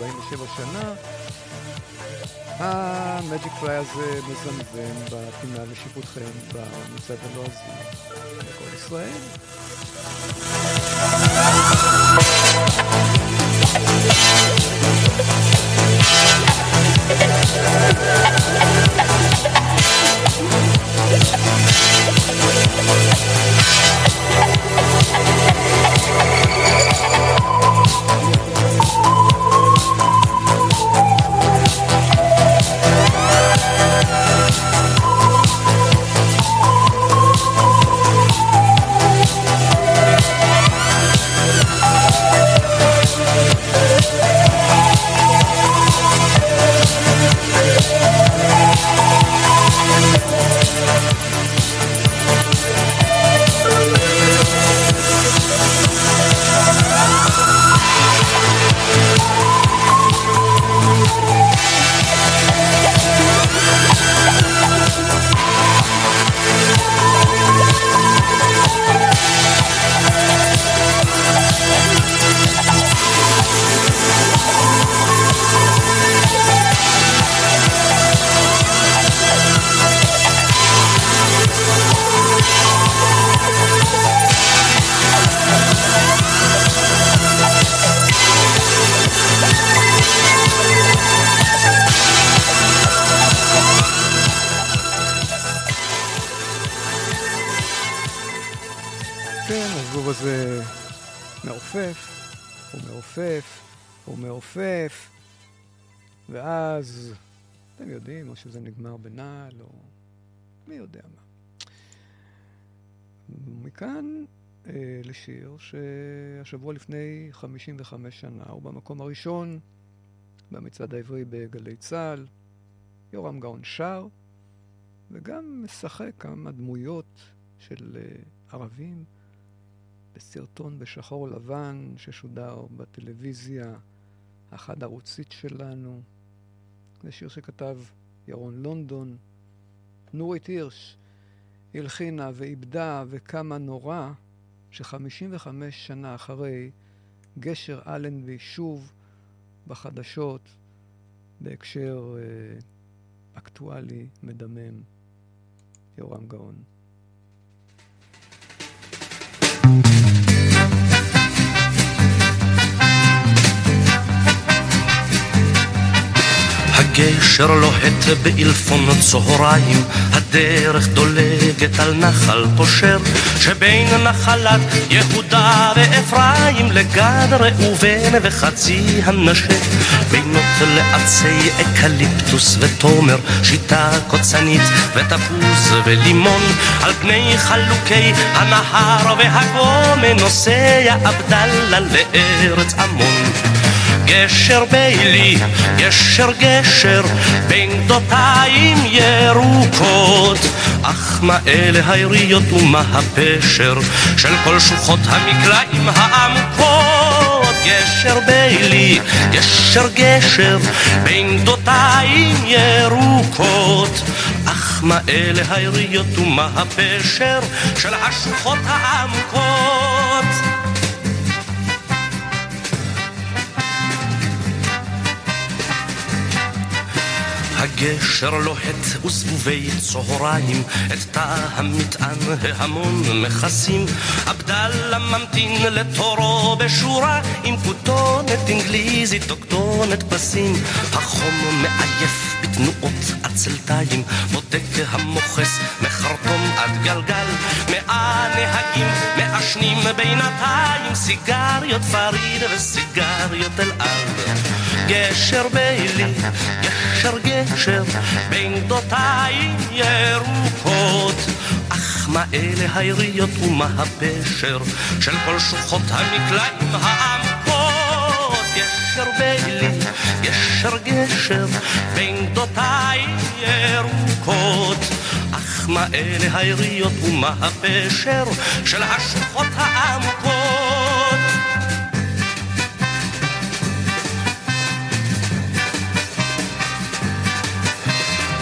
47 שנה. המג'יק פליי הזה מזמזם בפינה לשיפוטכם במצעד הלועזי. לכל ישראל. מכאן אה, לשיר שהשבוע לפני 55 שנה הוא במקום הראשון במצעד העברי בגלי צה"ל. יורם גאון שר, וגם משחק כמה דמויות של אה, ערבים בסרטון בשחור לבן ששודר בטלוויזיה החד-ערוצית שלנו. זה שיר שכתב ירון לונדון. נורית הירש הלחינה ואיבדה וכמה נורא ש-55 שנה אחרי גשר אלנבי שוב בחדשות בהקשר אה, אקטואלי מדמם. יורם גאון. הגשר לוהט באלפון צהריים, הדרך דולגת על נחל פושר, שבין נחלת יהודה ואפרים לגד ראובן וחצי המנשה, בינות לעצי אקליפטוס ותומר, שיטה קוצנית ותפוז ולימון, על פני חלוקי הנהר והגומן נוסע עבדאללה לארץ עמון. גשר בילי, גשר גשר, בין גדותיים ירוקות. אך מה אלה היריות ומה הפשר של כל שוחות המקלעים העמוקות? גשר בילי, גשר גשר, בין גדותיים ירוקות. אך מה אלה היריות ומה הפשר של השוחות העמוקות? הגשר לוהט וזבובי צהריים, את תא המטען ההמון מכסים. עבדאללה ממתין לתורו בשורה, עם כותונת אנגליזית או פסים. החום מעייף בתנועות עצלתיים, בודק המוכס מחרטום עד גלגל. מאה נהגים מעשנים בינתיים, סיגריות פריד וסיגריות אל על. גשר בילי, גשר גשר, בין גדותיים ירוקות. אך מה אלה היריות ומה הפשר של כל שוחות המקלעים העמקות? גשר בילי, גשר גשר, בין גדותיים ירוקות. אך מה אלה היריות ומה הפשר של השוחות העמוקות?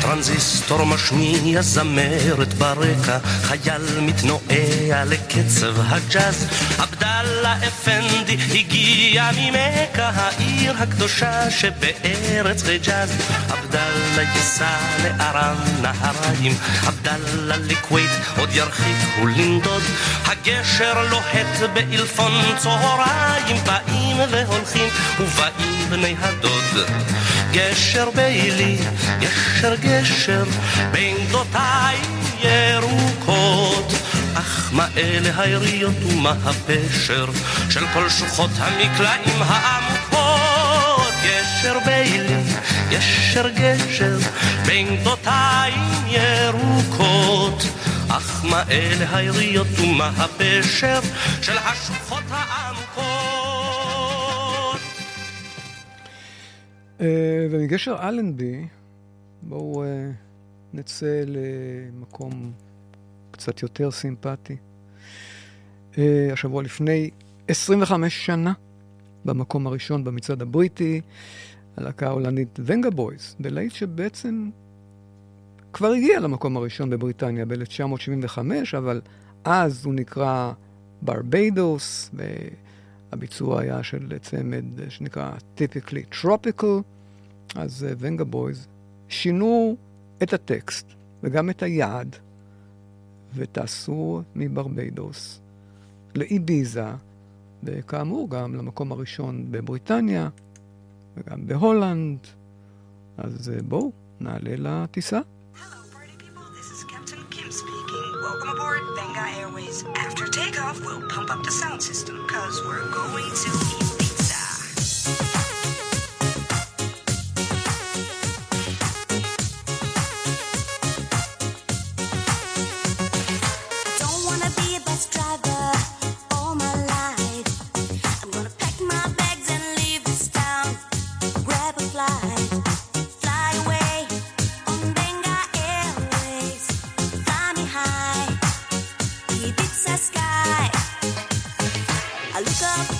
טרנזיסטור משמיע זמרת ברקע, חייל מתנועע לקצב הג'אז. עבדאללה אפנדי הגיע ממכה, העיר הקדושה שבארץ חיג'אז. עבדאללה ייסע לארם נהריים, עבדאללה לכווית עוד ירחיק ולנדוד. הגשר לוהט באלפון צהריים, באים והולכים ובאים בני הדוד. גשר בילי, גשר גשר, בין גדותיים ירוקות. אך מה אלה היריות ומה הפשר של כל שוחות המקלעים העמוקות? גשר בילי, גשר גשר, בין גדותיים ירוקות. אך מה אלה היריות ומה הפשר של השוחות העמוקות? ומגשר אלנבי, בואו אה, נצא למקום קצת יותר סימפטי. אה, השבוע לפני 25 שנה, במקום הראשון במצעד הבריטי, הלהקה ההולנדית ונגה בויז, בלהיט שבעצם כבר הגיע למקום הראשון בבריטניה ב-1975, אבל אז הוא נקרא ברביידוס, והביצוע היה של צמד שנקרא Typically Tropical, אז ונגה בויז שינו את הטקסט וגם את היעד, וטסו מברביידוס לאיביזה, וכאמור גם למקום הראשון בבריטניה וגם בהולנד. אז בואו, נעלה לטיסה. Welcome aboard Benga Airways. After takeoff, we'll pump up the sound system, cause we're going to eat pizza. I look up.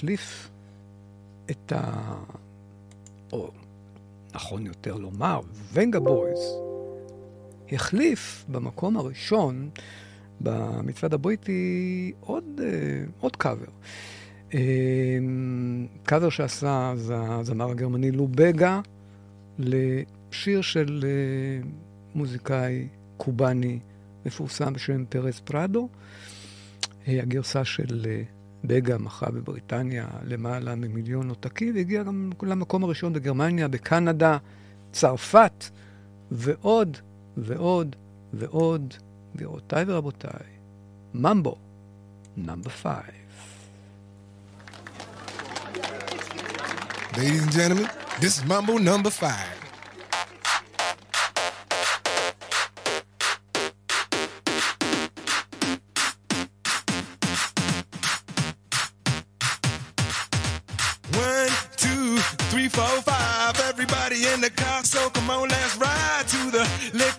להחליף את ה... או נכון יותר לומר, ונגה בויז, החליף במקום הראשון במצעד הבריטי עוד, אה, עוד קאבר. אמ, קאבר שעשה הזמר הגרמני לו בגה לשיר של אה, מוזיקאי קובאני מפורסם בשם פרס פרדו, אה, הגרסה של בגה מכרה בבריטניה למעלה ממיליון עותקים, והגיע גם למקום הראשון בגרמניה, בקנדה, צרפת, ועוד ועוד ועוד. גבירותיי ורבותיי, Mambo Number Five. Ladies and gentlemen, this is Mambo number five.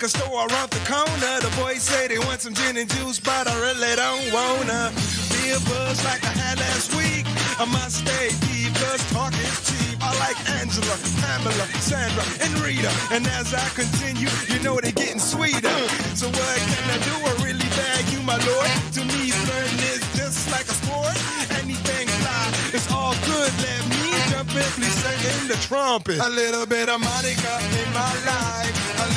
liquor store around the corner. The boys say they want some gin and juice, but I really don't wanna be a buzz like I had last week. I must stay deep, cause talk is cheap. I like Angela, Pamela, Sandra, and Rita. And as I continue, you know they're getting sweeter. So what can I do? I really bag you, my lord. To me, flirting is just like a sport. Anything fly, it's all good. Let me jump in, please sing in the trumpet. A little bit of Monica in my life.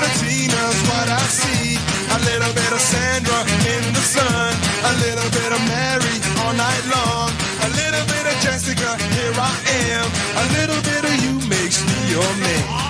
Bit of Tina's what I see. A little bit of Sandra in the sun. A little bit of Mary all night long. A little bit of Jessica, here I am. A little bit of you makes me your man.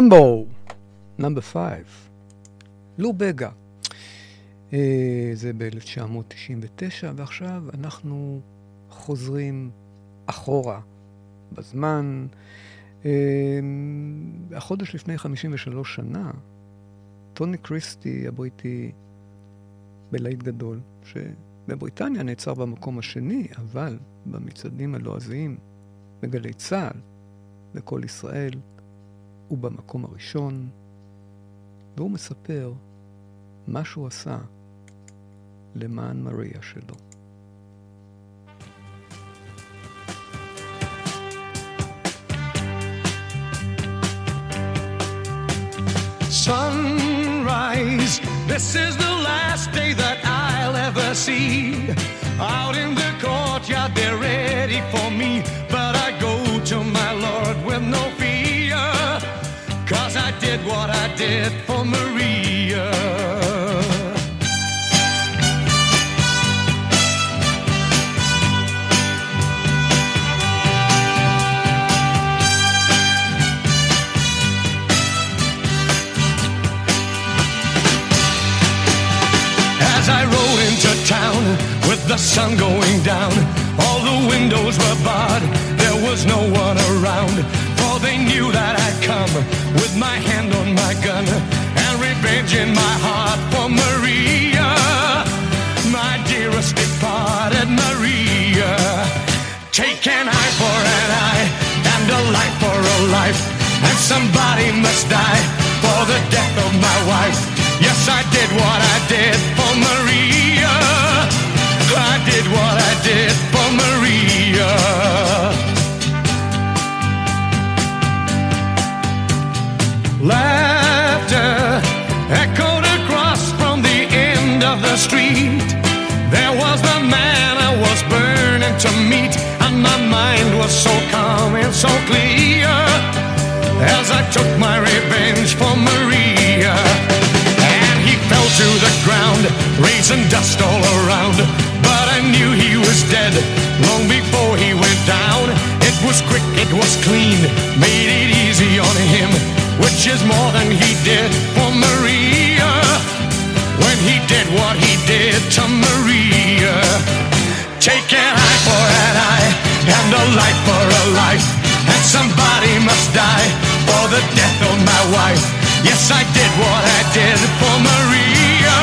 ממבו, נאמבר 5, לו בגה. אה, זה ב-1999, ועכשיו אנחנו חוזרים אחורה בזמן. אה, החודש לפני 53 שנה, טוני קריסטי הבריטי בלהיט גדול, שבבריטניה נעצר במקום השני, אבל במצעדים הלועזיים, בגלי צה"ל, בקול ישראל, הוא במקום הראשון, והוא מספר מה שהוא עשה למען מריה שלו. Sunrise, this is the last day that I'll ever see. Out in the courtyard, they're ready for me. What I did for Maria. As I rode into town with the sun going down, all the windows were barred, there was no one around. They knew that I'd come with my hand on my gun and revenge in my heart for Maria, my dearest departed Maria. Take an eye for an eye and a life for a life, and somebody must die for the death of my wife. Yes. I did what I did for Maria. So calm and so clear as I took my revenge for Maria. And he fell to the ground, raising dust all around. But I knew he was dead long before he went down. It was quick, it was clean, made it easy on him, which is more than he did for Maria. When he did what he did to Maria. A life for a life. And somebody must die for the death of my wife. Yes, I did what I did for Maria.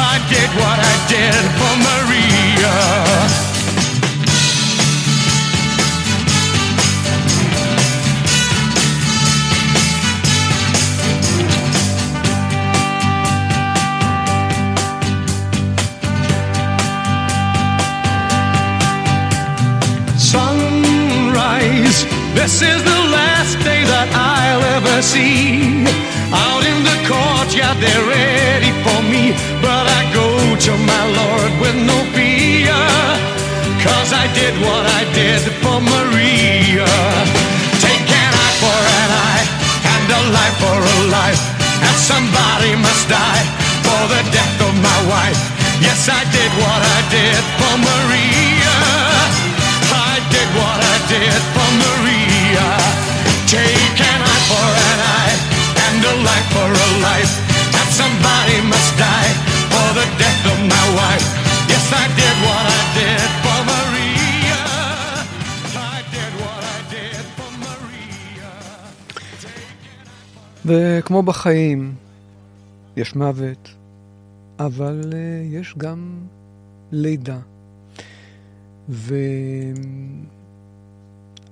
I did what I did for Maria. This is the last day that I'll ever see. Out in the courtyard, they're ready for me. But I go to my Lord with no fear. Cause I did what I did for Maria. Take an eye for an eye, and a life for a life. And somebody must die for the death of my wife. Yes, I did what I did for Maria. I did what I did for Maria. For a life. And somebody must die for the death of my wife. Yes, I did what I did for Maria. I did what I did for Maria. וכמו בחיים, יש מוות, אבל uh, יש גם לידה.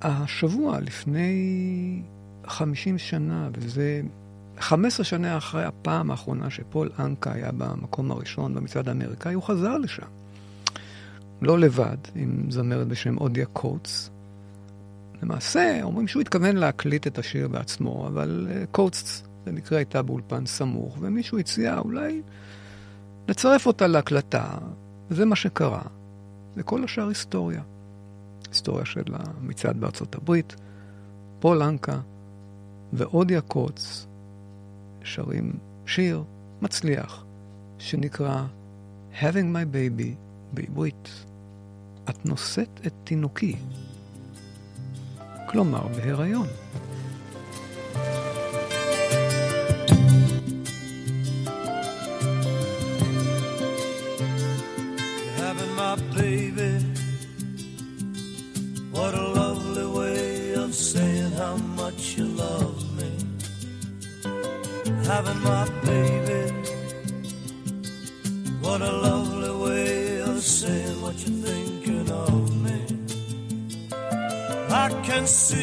והשבוע, לפני 50 שנה, וזה 15 שנה אחרי הפעם האחרונה שפול אנקה היה במקום הראשון במצעד האמריקאי, הוא חזר לשם. לא לבד, עם זמרת בשם אודיה קוטס. למעשה, אומרים שהוא התכוון להקליט את השיר בעצמו, אבל uh, קוטס במקרה הייתה באולפן סמוך, ומישהו הציע אולי לצרף אותה להקלטה, וזה מה שקרה. וכל השאר היסטוריה. היסטוריה של המצעד בארצות הברית, פול אנקה ואודיה קוץ שרים שיר מצליח שנקרא Having My Baby בעברית. את נושאת את תינוקי. כלומר, בהיריון. and see.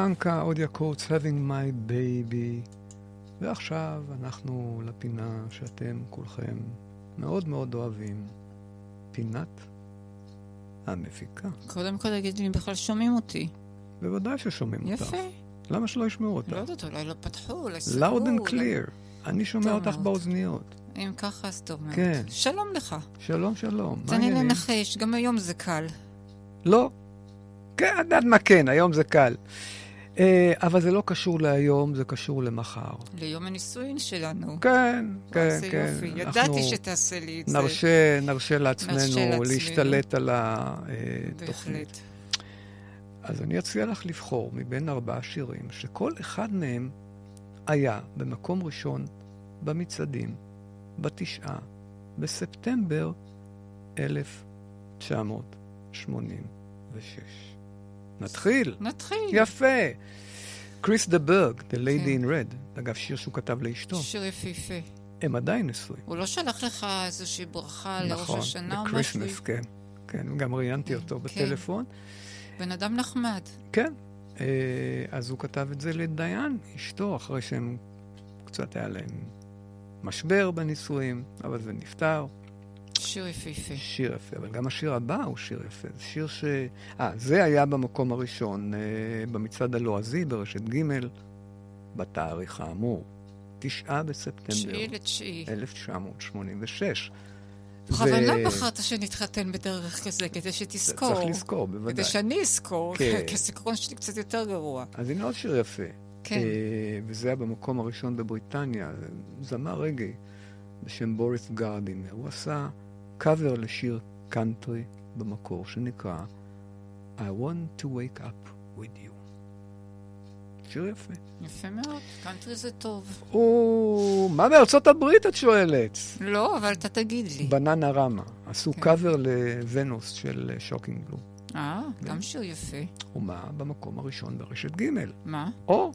פול אנקה, אודיה קורץ, Having My Baby. ועכשיו אנחנו לפינה שאתם כולכם מאוד מאוד אוהבים, פינת המפיקה. קודם כל תגיד לי אם בכלל שומעים אותי. בוודאי ששומעים אותך. יפה. למה שלא ישמעו לא אותך? יודעת, אולי לא פתחו, אולי סגרו. loud and clear. אני שומע טוב אותך. באוזניות. אם ככה, אז טוב מאוד. כן. שלום לך. שלום, שלום. תן לי? לנחש, גם היום זה קל. לא. כן, יודעת מה כן, היום זה קל. אה, אבל זה לא קשור להיום, זה קשור למחר. ליום הנישואין שלנו. כן, כן, איזה כן. יופי. אנחנו ידעתי שתעשה לי את זה. נרשה, נרשה לעצמנו נרשה לעצמנו. להשתלט על התוכנית. בהחלט. אז אני אציע לך לבחור מבין ארבעה שירים, שכל אחד מהם היה במקום ראשון במצעדים, בתשעה בספטמבר 1986. נתחיל. נתחיל. יפה. קריס דה ברג, The Lady כן. in Red, אגב, שיר שהוא כתב לאשתו. שיר יפהפה. הם עדיין נשואים. הוא לא שלח לך איזושהי ברכה לראש נכון, השנה או משהו? לקריסמס, כן. כן, גם ראיינתי אותו כן. בטלפון. בן אדם נחמד. כן. אה, אז הוא כתב את זה לדיין, אשתו, אחרי שהם קצת היה להם משבר בנישואים, אבל זה נפתר. שיר יפהפה. שיר יפה, אבל גם השיר הבא הוא שיר יפה. זה שיר ש... אה, זה היה במקום הראשון, אה, במצעד הלועזי ברשת ג' בתאריך האמור. תשעה בספטמבר תשיעי לתשיעי. 1986. בכוונה ו- בחרת שנתחתן בדרך כזה, כדי שתזכור. צריך לזכור, בוודאי. כדי שאני אזכור, כן. כי הזיכרון שלי קצת יותר גרוע. אז הנה עוד שיר יפה. כן. אה, וזה היה במקום הראשון בבריטניה, זמר רגעי בשם בוריס גרדינר. הוא עשה קאבר לשיר קאנטרי במקור, שנקרא I want to wake up with you. שיר יפה. יפה מאוד, קאנטרי זה טוב. או, מה בארצות הברית את שואלת? לא, אבל אתה תגיד לי. בננה רמה. עשו כן. קאבר לוונוס של שוקינג בלו. אה, כן. גם שיר יפה. ומה במקום הראשון ברשת ג' מה? או,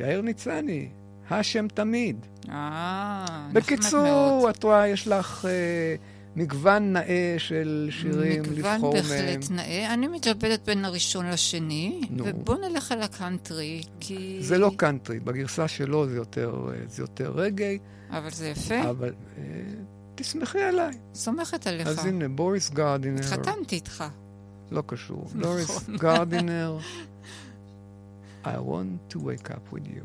יאיר ניצני, השם תמיד. אה, נחמד מאוד. בקיצור, את רואה, יש לך אה, מגוון נאה של שירים לבחור מהם. מגוון בהחלט נאה. אני מתלבטת בין הראשון לשני, נו. ובוא נלך על הקאנטרי, כי... זה לא קאנטרי, בגרסה שלו זה יותר, זה יותר רגעי, אבל זה יפה. אבל אה, תסמכי עליי. סומכת עליך. אז הנה, בוריס גרדינר, התחתנתי איתך. לא קשור, נכון. בוריס גרדינר, I want to wake up with you.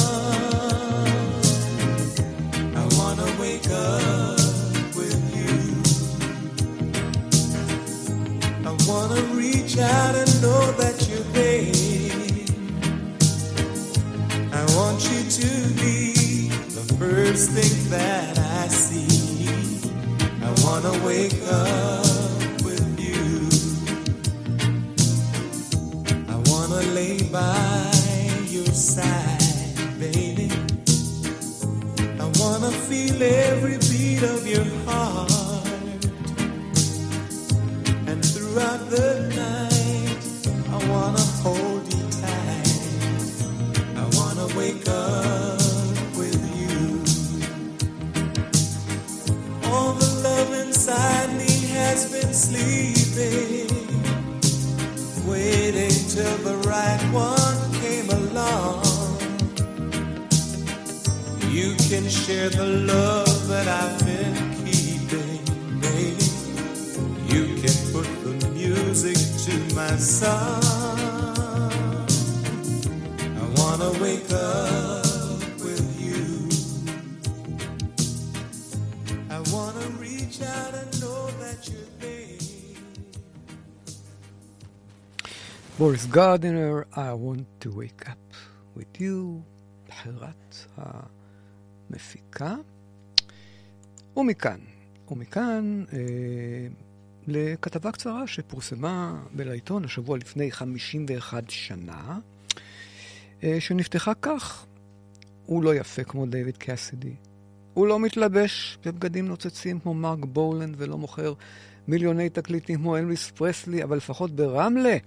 Feel every beat of your heart. share the love that I've been keeping, baby. You can put the music to my song. I wanna wake up with you. I wanna reach out and know that you're there. בוריס גרדנר, I want to wake up with you, בחירת המפיקה. ומכאן, ומכאן אה, לכתבה קצרה שפורסמה בלעיתון השבוע לפני 51 שנה, אה, שנפתחה כך: הוא לא יפה כמו דיוויד קאסידי. הוא לא מתלבש בבגדים נוצצים כמו מרק בולנד ולא מוכר מיליוני תקליטים כמו אלוויס פרסלי, אבל לפחות ברמלה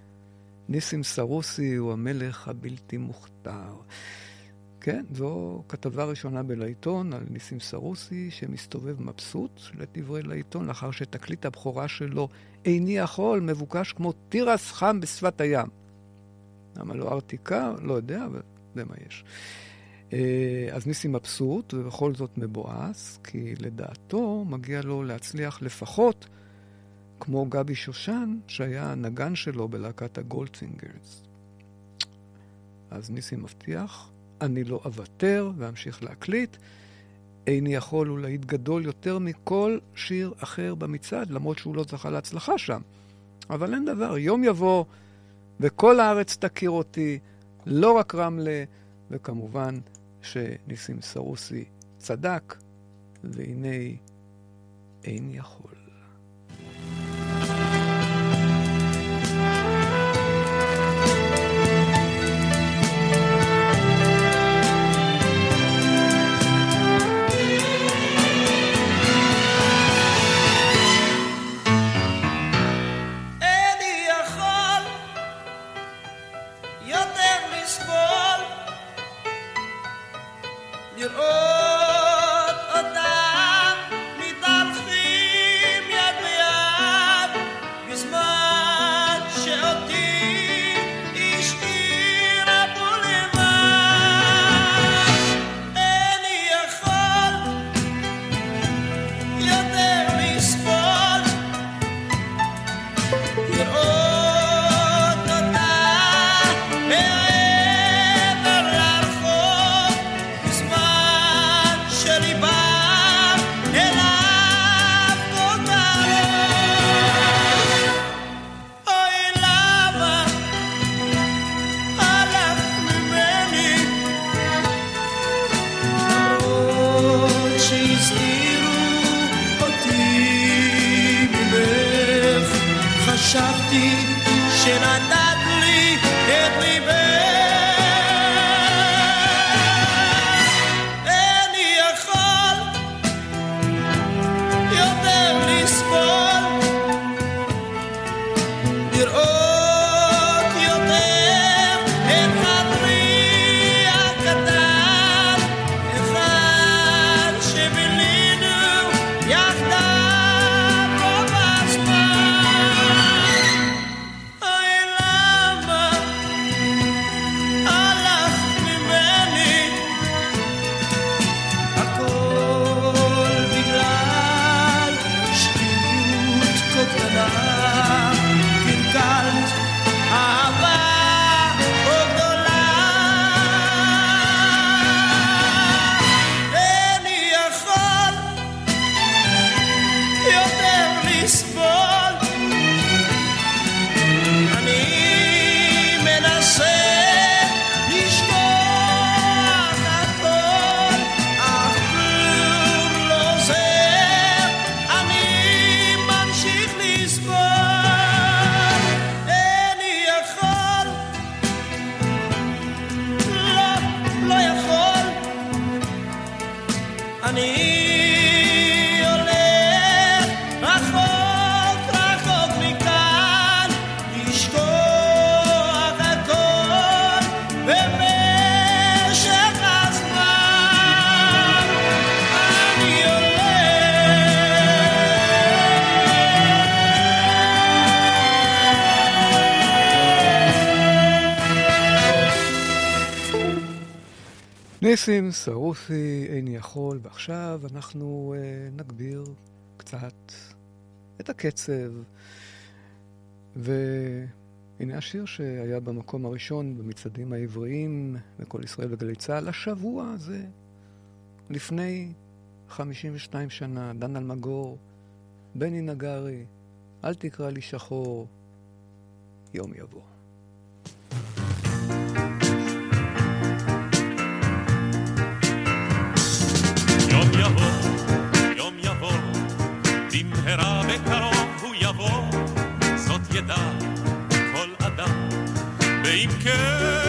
ניסים סרוסי הוא המלך הבלתי מוכתר. כן, זו כתבה ראשונה בלעיתון על ניסים סרוסי שמסתובב מבסוט, לדברי לעיתון, לאחר שתקליט הבכורה שלו, איני יכול, מבוקש כמו תירס חם בשפת הים. למה לא ארטיקה? לא יודע, אבל זה מה יש. אה, אז ניסים מבסוט, ובכל זאת מבואס, כי לדעתו מגיע לו להצליח לפחות כמו גבי שושן, שהיה הנגן שלו בלהקת הגולדפינגרס. אז ניסים מבטיח, אני לא אוותר ואמשיך להקליט. איני יכול להיט גדול יותר מכל שיר אחר במצעד, למרות שהוא לא זכה להצלחה שם. אבל אין דבר, יום יבוא וכל הארץ תכיר אותי, לא רק רמלה, וכמובן שניסים סרוסי צדק, והנה אין יכול. ניסים סרוסי, איני יכול, ועכשיו אנחנו אה, נגביר קצת את הקצב. והנה השיר שהיה במקום הראשון במצעדים העבריים בכל ישראל וגלי צה"ל, השבוע הזה, לפני 52 שנה, דן אלמגור, בני נגרי, אל תקרא לי שחור, יום יבוא. יבוא, יום יבוא, במהרה בקרוב הוא יבוא, זאת ידע כל אדם, בעמקי לבבו,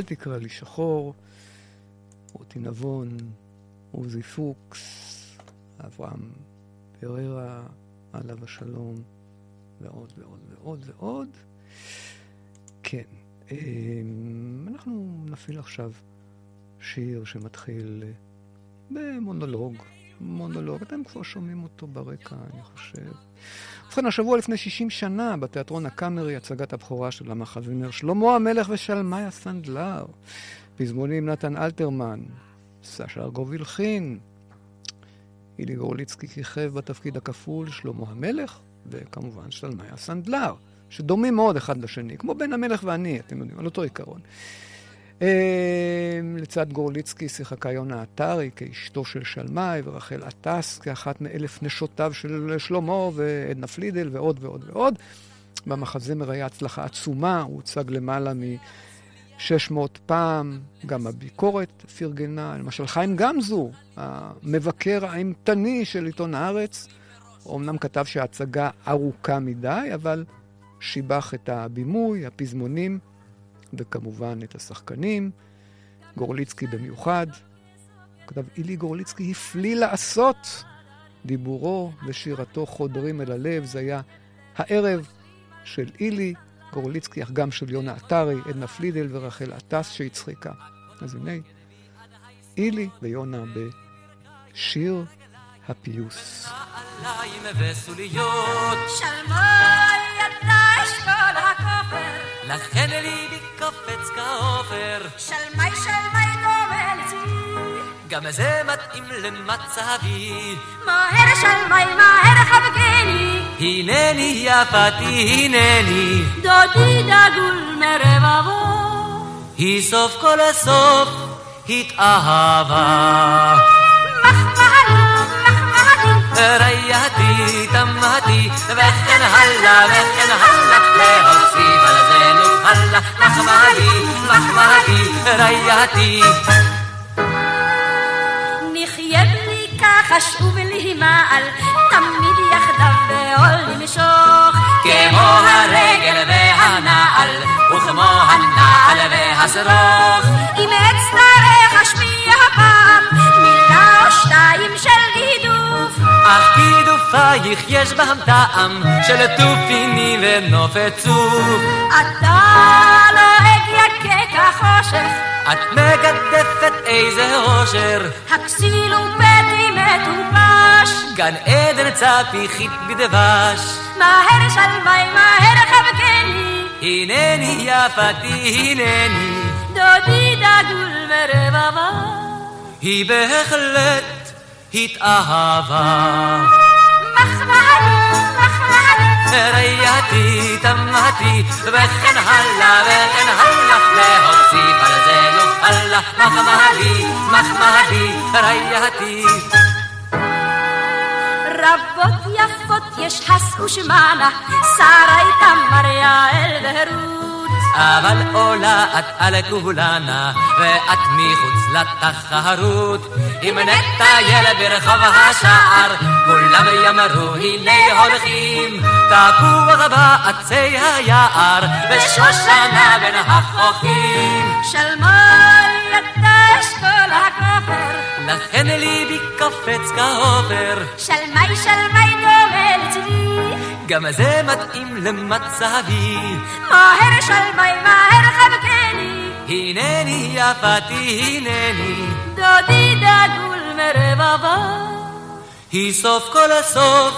אל תקרא לי שחור, רותי נבון, עוזי פוקס, אברהם פררה, עליו השלום, ועוד ועוד ועוד ועוד. כן, אמ, אנחנו נפעיל עכשיו שיר שמתחיל במונולוג, מונולוג, אתם כבר שומעים אותו ברקע, אני חושב. ובכן, השבוע לפני 60 שנה, בתיאטרון הקאמרי, הצגת הבכורה של המחזמר שלמה המלך ושלמאי הסנדלר. פזמונים נתן אלתרמן, סשה ארגוב הלחין, אילי גורליצקי כיכב בתפקיד הכפול, שלמה המלך, וכמובן שלמאי הסנדלר, שדומים מאוד אחד לשני, כמו בן המלך ואני, אתם יודעים, על אותו עיקרון. אה, לצד גורליצקי שיחקה יונה עטרי כאשתו של שלמאי, ורחל עטס כאחת מאלף נשותיו של שלמה, ועדנה פלידל, ועוד ועוד ועוד. במחזמר היה הצלחה עצומה, הוא הוצג למעלה מ-600 פעם, גם הביקורת פרגנה, למשל חיים גמזו, המבקר האימתני של עיתון הארץ, אמנם כתב שההצגה ארוכה מדי, אבל שיבח את הבימוי, הפזמונים, וכמובן את השחקנים. גורליצקי במיוחד. כתב, אילי גורליצקי הפליא לעשות. דיבורו ושירתו חודרים אל הלב, זה היה הערב של אילי גורליצקי, אך גם של יונה עטרי, עדנה פלידל ורחל עטס שהצחיקה. אז הנה, אילי ויונה בשיר הפיוס. לכן ליבי קופץ כעופר. שלמי שלמי לצבי. גם זה מתאים למצבי. מהר שלמי מהר חבקני, הנני יפתי הנני. דודי דגול מרבבו. היא סוף כל הסוף התאהבה. מחמדי, רייתי, תמהתי, וכן הלאה, וכן הלאה, להוסיף על זה נוכל, מחמדי, מחמדי, רייתי. נחיה בלי ככה שוב להימעל, תמיד יחדיו בעול למשוך. כמו הרגל והנעל, וכמו הנעל והשרוך. אם אצטרך אשמיע הפעם, מילה או שתיים של גידוף. אך גידופייך יש בהם טעם של תופיני ונופת צוף. אתה לועג יכה כחושך, את מגדפת איזה אושר, הכסיל ובטי מטופש. גן עדן צפיחית בדבש. מהר שלמי, מהר חבקני, הנני יפתי הנני, דודי דגול מרבבה. היא בהחלט התאהבה. רייתי, תמהתי, וכן הלאה, וכן הלאה, להוסיף על זה נוכל, מחמדי, מחמדי, רייתי. רבות יפות יש הס ושמנה, שרי תמר יעל ורות. אבל עולה את על כולנה, ואת מחוץ לתחרות. אם נטייל ברחוב השער, כולם יאמרו הנה הולכים. תפוח בעצי היער, ושושנה בין החוכים. שלמי אתה אשכול הכופר, לכן ליבי קופץ כעופר, שלמי שלמי דומה לצבי. גם זה מתאים למצבי. מהר שלמי מהר חבקני, הנני יפתי הנני, דודי דגול מרבבה. היא סוף כל הסוף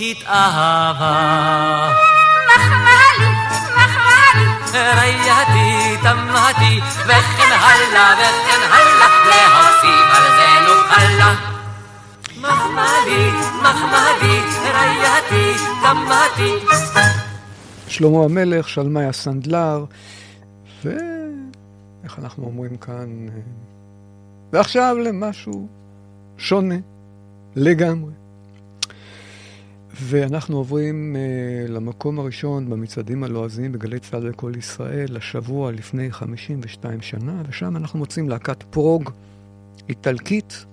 התאהבה. מחמלי, מחמלי, רייתי, תמהתי, וכן הלאה, וכן הלאה, להוסיף על זה נוכל. שלמה המלך, שלמאי הסנדלר, ואיך אנחנו אומרים כאן, ועכשיו למשהו שונה לגמרי. ואנחנו עוברים uh, למקום הראשון במצעדים הלועזיים בגלי צה"ל וכל ישראל, השבוע לפני 52 שנה, ושם אנחנו מוצאים להקת פרוג איטלקית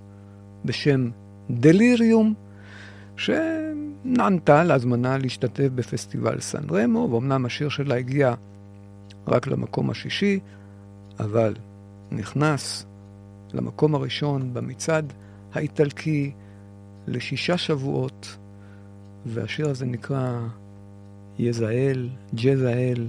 בשם דליריום, שנענתה להזמנה להשתתף בפסטיבל סן רמו, ואומנם השיר שלה הגיע רק למקום השישי, אבל נכנס למקום הראשון במצעד האיטלקי לשישה שבועות, והשיר הזה נקרא יזהאל, ג'זהאל.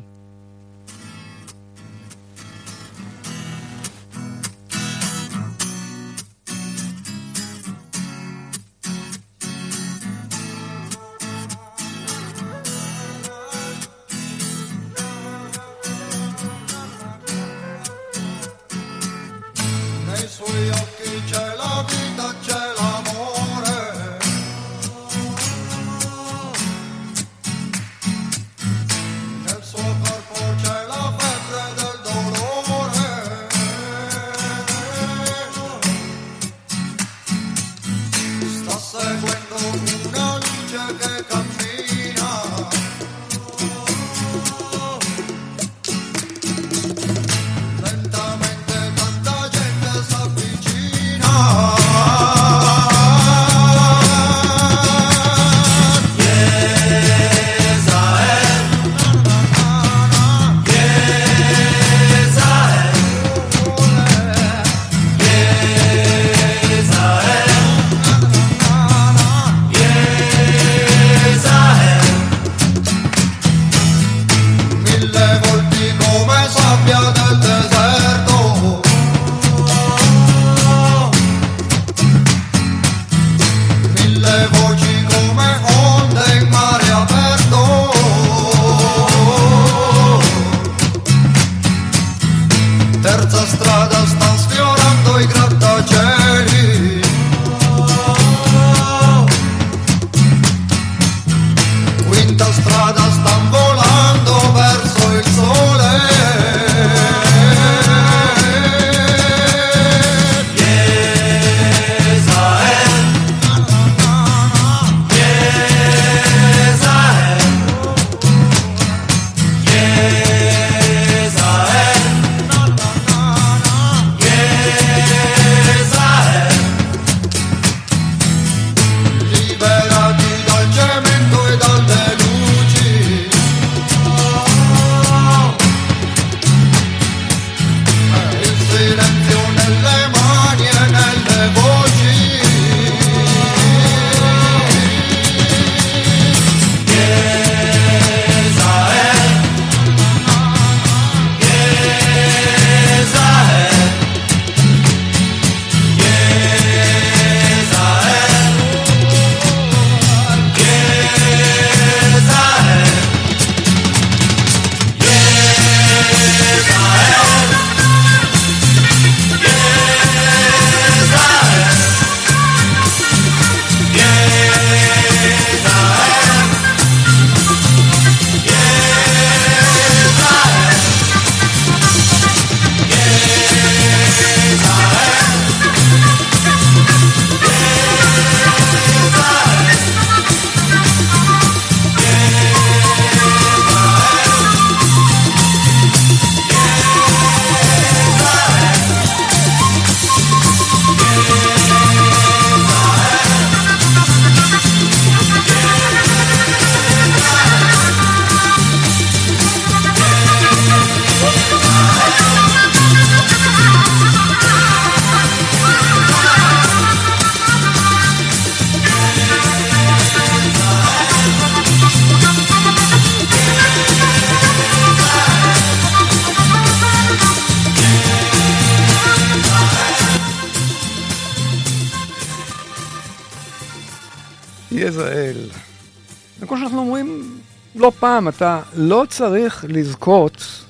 פעם, אתה לא צריך לזכות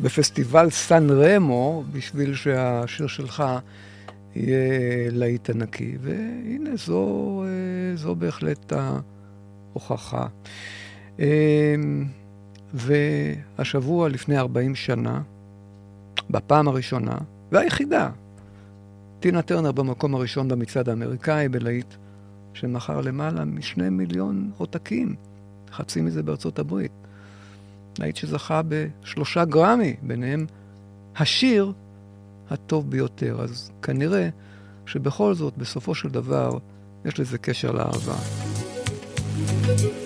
בפסטיבל סן רמו בשביל שהשיר שלך יהיה להיט ענקי. והנה, זו, אה, זו בהחלט ההוכחה. אה, והשבוע, לפני 40 שנה, בפעם הראשונה, והיחידה, טינה טרנר במקום הראשון במצעד האמריקאי בלהיט שמכר למעלה משני מיליון עותקים, חצי מזה בארצות הברית. להיט שזכה בשלושה גרמי, ביניהם השיר הטוב ביותר. אז כנראה שבכל זאת, בסופו של דבר, יש לזה קשר לאהבה. must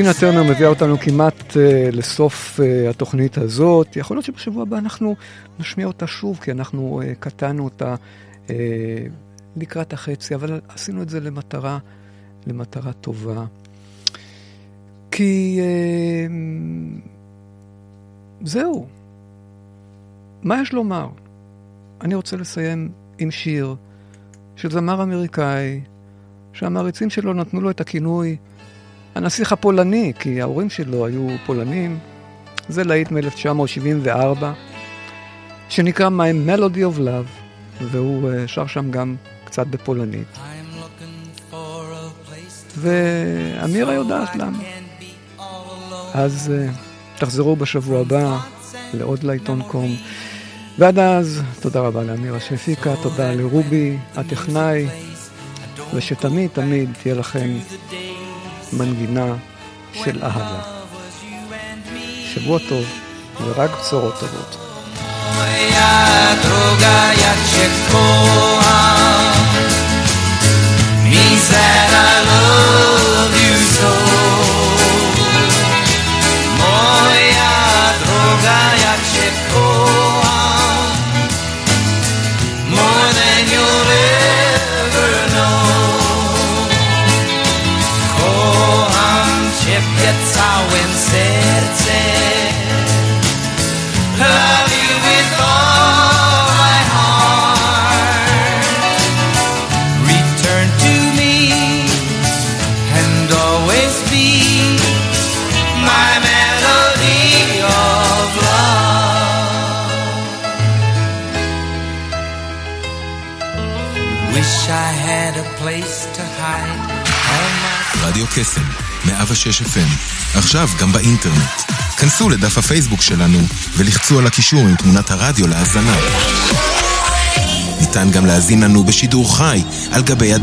טינה טרנר מביאה אותנו כמעט אה, לסוף אה, התוכנית הזאת. יכול להיות שבשבוע הבא אנחנו נשמיע אותה שוב, כי אנחנו אה, קטענו אותה אה, לקראת החצי, אבל עשינו את זה למטרה, למטרה טובה. כי אה, זהו, מה יש לומר? אני רוצה לסיים עם שיר של זמר אמריקאי, שהמעריצים שלו נתנו לו את הכינוי הנסיך הפולני, כי ההורים שלו היו פולנים. זה להיט מ-1974, שנקרא My Melody of Love, והוא אה, שר שם גם קצת בפולנית. ואמירה יודעת למה. אז אה, תחזרו בשבוע הבא לעוד לעיתון קום. ועד אז, תודה רבה לאמירה שהפיקה, תודה לרובי, הטכנאי, ושתמיד תמיד תהיה לכם מנגינה של אהבה. שבוע טוב ורק בשורות טובות. Moja droga, ja cię kocham Means that רדיו קסם, 106 FM, עכשיו גם באינטרנט. כנסו לדף הפייסבוק שלנו ולחצו על הקישור עם תמונת הרדיו להאזנה. ניתן גם להאזין לנו בשידור חי על גבי הדף.